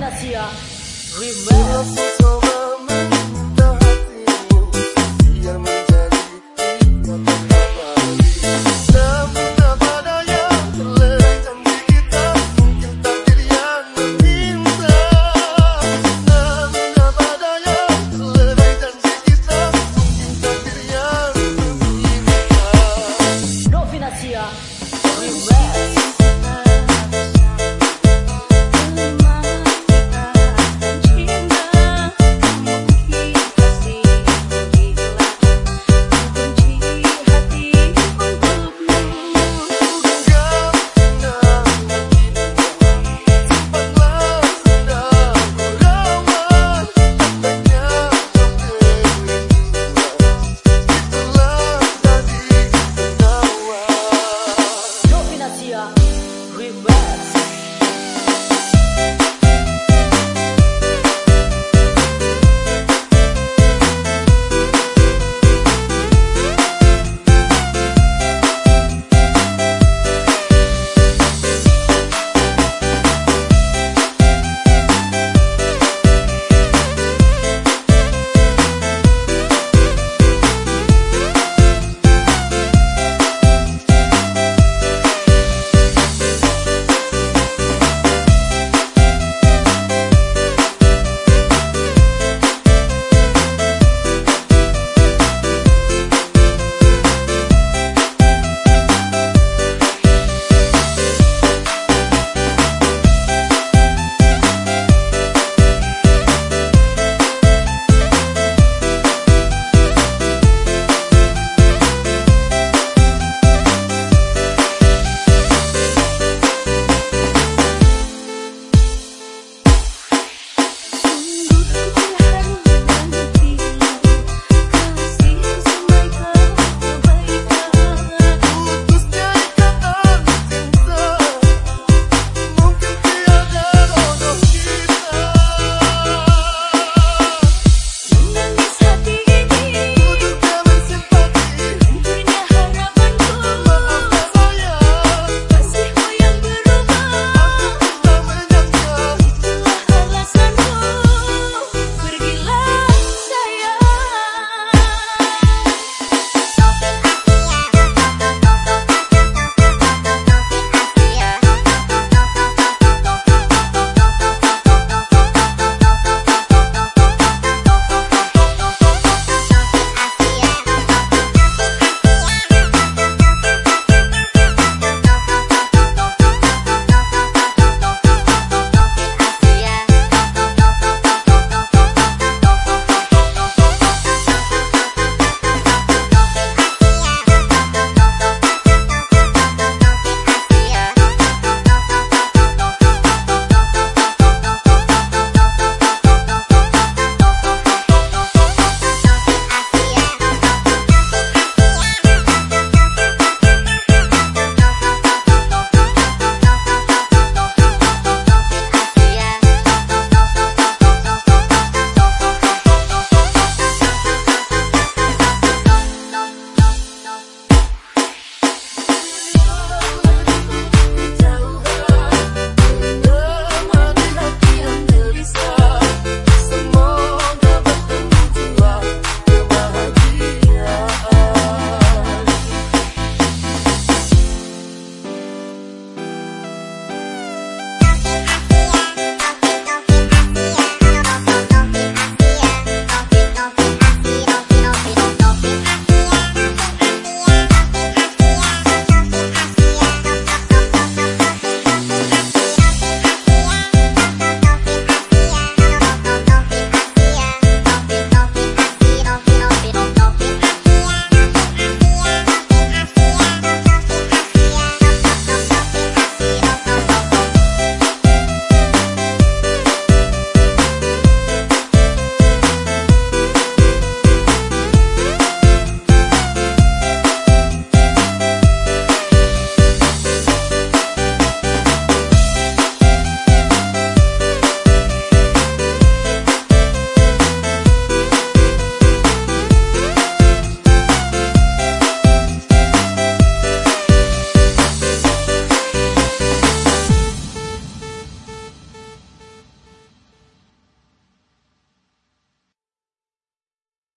Remember. Remix